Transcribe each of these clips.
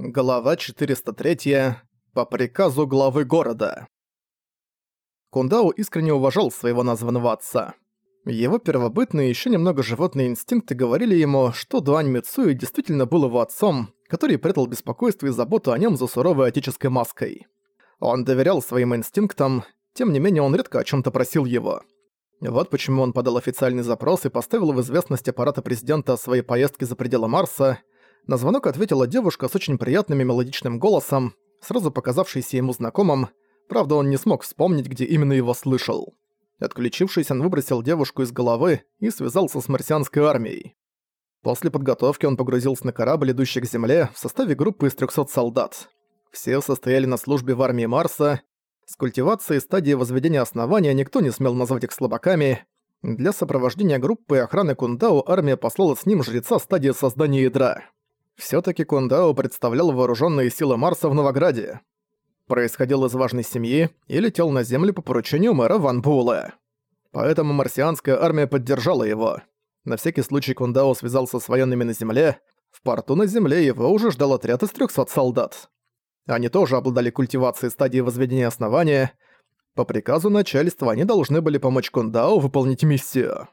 Глава 403. По приказу главы города. Кундао искренне уважал своего названного отца. Его первобытные еще немного животные инстинкты говорили ему, что Дуань Мицуи действительно был его отцом, который прятал беспокойство и заботу о нем за суровой отеческой маской. Он доверял своим инстинктам, тем не менее он редко о чем то просил его. Вот почему он подал официальный запрос и поставил в известность аппарата президента о своей поездке за пределы Марса – на звонок ответила девушка с очень приятным и мелодичным голосом, сразу показавшийся ему знакомым, правда он не смог вспомнить, где именно его слышал. Отключившись, он выбросил девушку из головы и связался с марсианской армией. После подготовки он погрузился на корабль, идущий к Земле, в составе группы из 300 солдат. Все состояли на службе в армии Марса. С культивацией стадии возведения основания никто не смел назвать их слабаками. Для сопровождения группы и охраны Кундао армия послала с ним жреца стадии создания ядра. Всё-таки Кундао представлял вооружённые силы Марса в Новограде. Происходил из важной семьи и летел на Землю по поручению мэра Ван Буэлэ. Поэтому марсианская армия поддержала его. На всякий случай Кундао связался с военными на Земле. В порту на Земле его уже ждал отряд из 300 солдат. Они тоже обладали культивацией стадии возведения основания. По приказу начальства они должны были помочь Кундао выполнить миссию.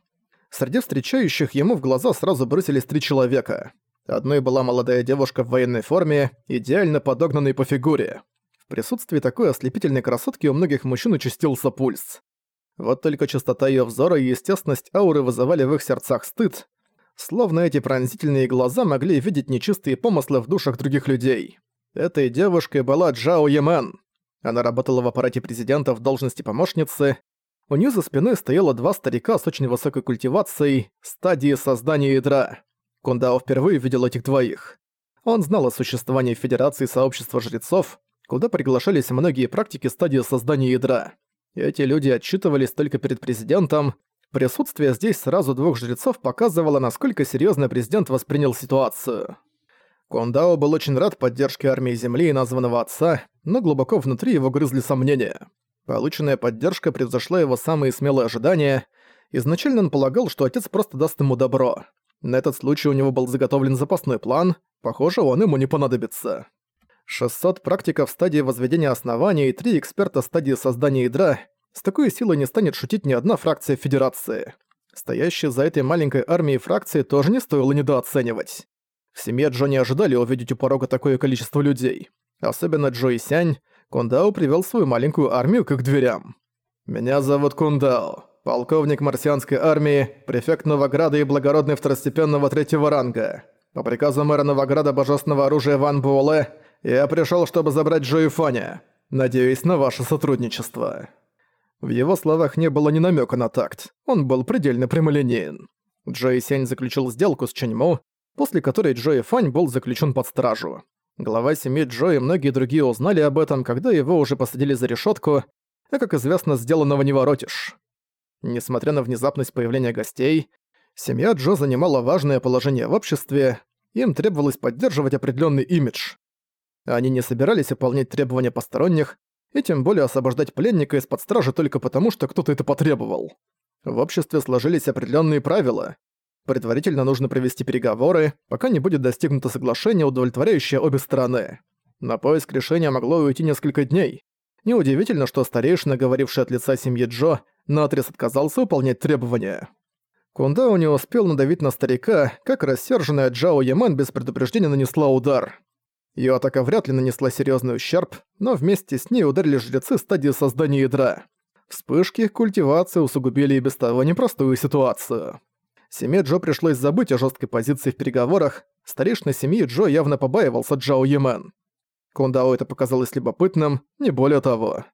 Среди встречающих ему в глаза сразу бросились три человека — Одной была молодая девушка в военной форме, идеально подогнанной по фигуре. В присутствии такой ослепительной красотки у многих мужчин участился пульс. Вот только чистота её взора и естественность ауры вызывали в их сердцах стыд, словно эти пронзительные глаза могли видеть нечистые помыслы в душах других людей. Этой девушкой была Джао Ямен. Она работала в аппарате президента в должности помощницы. У неё за спиной стояло два старика с очень высокой культивацией, стадии создания ядра. Кундао впервые видел этих двоих. Он знал о существовании Федерации Сообщества Жрецов, куда приглашались многие практики стадии создания ядра. Эти люди отчитывались только перед президентом. Присутствие здесь сразу двух жрецов показывало, насколько серьезно президент воспринял ситуацию. Кундао был очень рад поддержке армии Земли и названного отца, но глубоко внутри его грызли сомнения. Полученная поддержка превзошла его самые смелые ожидания. Изначально он полагал, что отец просто даст ему добро. На этот случай у него был заготовлен запасной план, похоже, он ему не понадобится. 600 практиков стадии возведения основания и 3 эксперта стадии создания ядра. С такой силой не станет шутить ни одна фракция Федерации. Стоящие за этой маленькой армией фракции тоже не стоило недооценивать. В семье Джо не ожидали увидеть у порога такое количество людей. Особенно Джо и Сянь, Кундао привел свою маленькую армию к их дверям. «Меня зовут Кундао полковник марсианской армии, префект Новограда и благородный второстепенного третьего ранга. По приказу мэра Новограда божественного оружия Ван Буэлэ, я пришел, чтобы забрать Джо и Фаня. Надеюсь на ваше сотрудничество». В его словах не было ни намека на такт, он был предельно прямолинеен. Джо и Сянь заключил сделку с Ченьму, после которой Джо и Фань был заключен под стражу. Глава семьи Джо и многие другие узнали об этом, когда его уже посадили за решетку, а как известно, сделанного не воротишь. Несмотря на внезапность появления гостей, семья Джо занимала важное положение в обществе, им требовалось поддерживать определенный имидж. Они не собирались выполнять требования посторонних, и тем более освобождать пленника из-под стражи только потому, что кто-то это потребовал. В обществе сложились определенные правила. Предварительно нужно провести переговоры, пока не будет достигнуто соглашение, удовлетворяющее обе стороны. На поиск решения могло уйти несколько дней. Неудивительно, что старейшина, говоривший от лица семьи Джо, наотрез отказался выполнять требования. Кундао не успел надавить на старика, как рассерженная Джао Яман без предупреждения нанесла удар. Её атака вряд ли нанесла серьёзный ущерб, но вместе с ней ударили жрецы стадии создания ядра. Вспышки их культивации усугубили и без того непростую ситуацию. Семье Джо пришлось забыть о жёсткой позиции в переговорах, старейшина семьи Джо явно побаивался Джао Ямен. Кундао это показалось любопытным, не более того.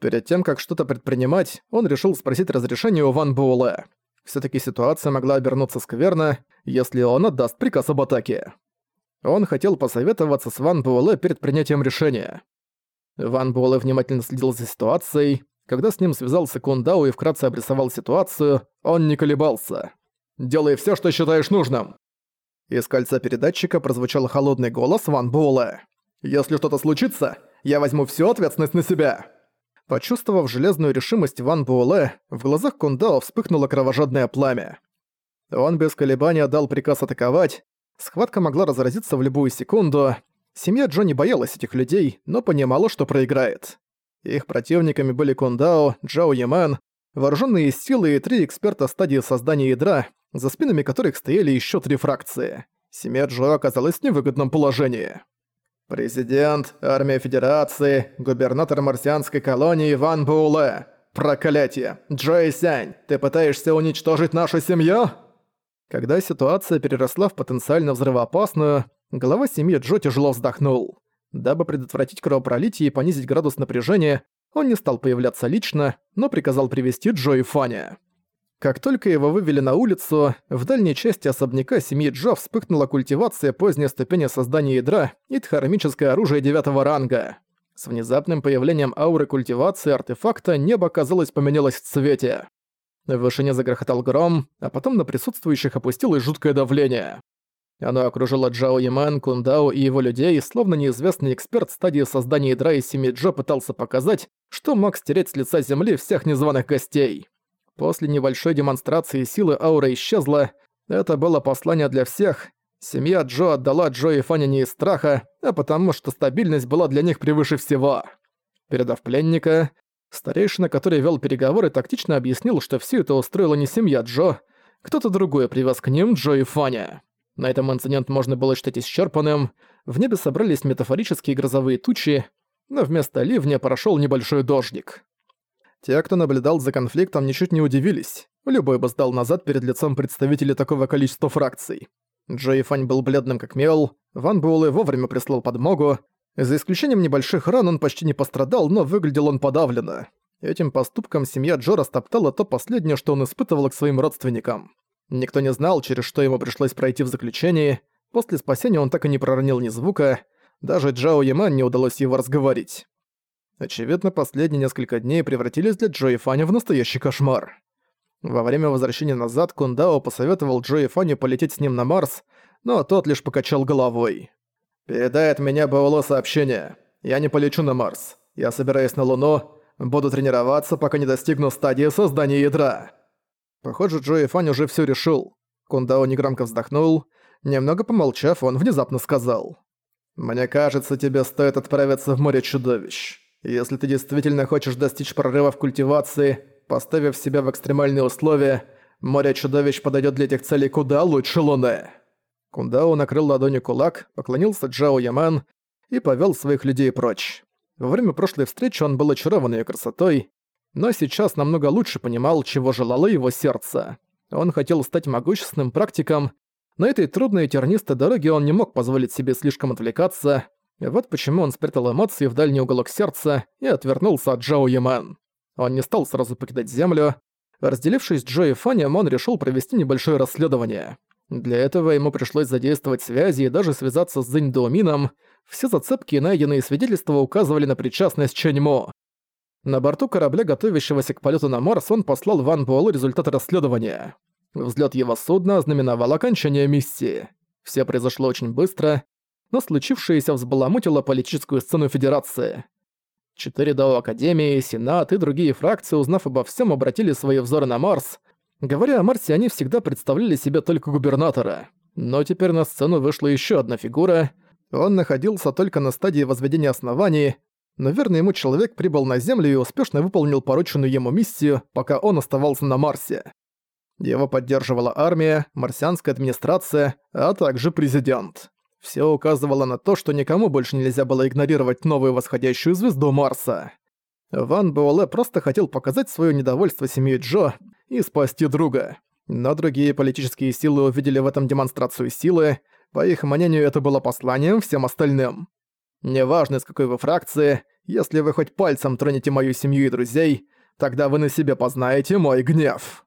Перед тем, как что-то предпринимать, он решил спросить разрешение у Ван Буэлэ. Всё-таки ситуация могла обернуться скверно, если он отдаст приказ об атаке. Он хотел посоветоваться с Ван Буэлэ перед принятием решения. Ван Буэлэ внимательно следил за ситуацией. Когда с ним связался Кундао и вкратце обрисовал ситуацию, он не колебался. «Делай всё, что считаешь нужным!» Из кольца передатчика прозвучал холодный голос Ван Буэлэ. «Если что-то случится, я возьму всю ответственность на себя!» Почувствовав железную решимость Ван Буэлэ, в глазах Кундао вспыхнуло кровожадное пламя. Он без колебания дал приказ атаковать. Схватка могла разразиться в любую секунду. Семья Джо не боялась этих людей, но понимала, что проиграет. Их противниками были Кундао, Джао Ямен, вооруженные силы и три эксперта стадии создания ядра, за спинами которых стояли еще три фракции. Семья Джо оказалась в невыгодном положении. Президент, армия Федерации, губернатор марсианской колонии Ван Буэлэ. Проклятие! Джой Сянь, ты пытаешься уничтожить нашу семью? Когда ситуация переросла в потенциально взрывоопасную, глава семьи Джо тяжело вздохнул. Дабы предотвратить кровопролитие и понизить градус напряжения, он не стал появляться лично, но приказал привести Джо и Фаня. Как только его вывели на улицу, в дальней части особняка семьи Джо вспыхнула культивация поздней ступени создания ядра и дхармическое оружие девятого ранга. С внезапным появлением ауры культивации артефакта небо, казалось, поменялось в цвете. В вышине загрохотал гром, а потом на присутствующих опустилось жуткое давление. Оно окружило Джао Яман, Кундао и его людей, словно неизвестный эксперт стадии создания ядра из семьи Джо пытался показать, что мог стереть с лица земли всех незваных гостей. После небольшой демонстрации силы аура исчезла. Это было послание для всех. Семья Джо отдала Джо и Фанни не из страха, а потому что стабильность была для них превыше всего. Передав пленника, старейшина, который вел переговоры, тактично объяснил, что все это устроила не семья Джо, кто-то другой привез к ним Джо и Фанни. На этом инцидент можно было считать исчерпанным, в небе собрались метафорические грозовые тучи, но вместо ливня прошел небольшой дождик. Те, кто наблюдал за конфликтом, ничуть не удивились. Любой бы сдал назад перед лицом представителей такого количества фракций. Джои Фань был бледным как мел, Ван Буэлэ вовремя прислал подмогу. За исключением небольших ран он почти не пострадал, но выглядел он подавленно. Этим поступком семья Джо растоптала то последнее, что он испытывал к своим родственникам. Никто не знал, через что ему пришлось пройти в заключении. После спасения он так и не проронил ни звука. Даже Джао Яман не удалось его разговорить. Очевидно, последние несколько дней превратились для Джо и Фанни в настоящий кошмар. Во время возвращения назад Кундао посоветовал Джо и Фанни полететь с ним на Марс, но тот лишь покачал головой. «Передай от меня Баоло сообщение. Я не полечу на Марс. Я собираюсь на Луну, буду тренироваться, пока не достигну стадии создания ядра». Похоже, Джо и Фанни уже всё решил. Кундао негромко вздохнул. Немного помолчав, он внезапно сказал. «Мне кажется, тебе стоит отправиться в море чудовищ». Если ты действительно хочешь достичь прорыва в культивации, поставив себя в экстремальные условия, море чудовищ подойдет для этих целей куда лучше Луны. Кундао накрыл ладонью кулак, поклонился Джао Яман и повел своих людей прочь. Во время прошлой встречи он был очарован ее красотой, но сейчас намного лучше понимал, чего желало его сердце. Он хотел стать могущественным практиком, на этой трудной и тернистой дороге он не мог позволить себе слишком отвлекаться, вот почему он спрятал эмоции в дальний уголок сердца и отвернулся от Джао Яман. Он не стал сразу покидать землю. Разделившись с Джо и Фанем, он решил провести небольшое расследование. Для этого ему пришлось задействовать связи и даже связаться с Зинь Доумином. Все зацепки и найденные свидетельства указывали на причастность Чэньмо. На борту корабля, готовящегося к полету на Марс, он послал Ван Буэллу результаты расследования. Взлет его судна ознаменовал окончание миссии. Все произошло очень быстро, но случившееся взбаламутило политическую сцену Федерации. Четыре дао Академии, Сенат и другие фракции, узнав обо всем, обратили свои взоры на Марс. Говоря о Марсе, они всегда представляли себе только губернатора. Но теперь на сцену вышла еще одна фигура. Он находился только на стадии возведения оснований, но верный ему человек прибыл на Землю и успешно выполнил порученную ему миссию, пока он оставался на Марсе. Его поддерживала армия, марсианская администрация, а также президент. Все указывало на то, что никому больше нельзя было игнорировать новую восходящую звезду Марса. Ван Буэлэ просто хотел показать свое недовольство семье Джо и спасти друга. Но другие политические силы увидели в этом демонстрацию силы, по их мнению это было посланием всем остальным. Неважно, из какой вы фракции, если вы хоть пальцем тронете мою семью и друзей, тогда вы на себе познаете мой гнев.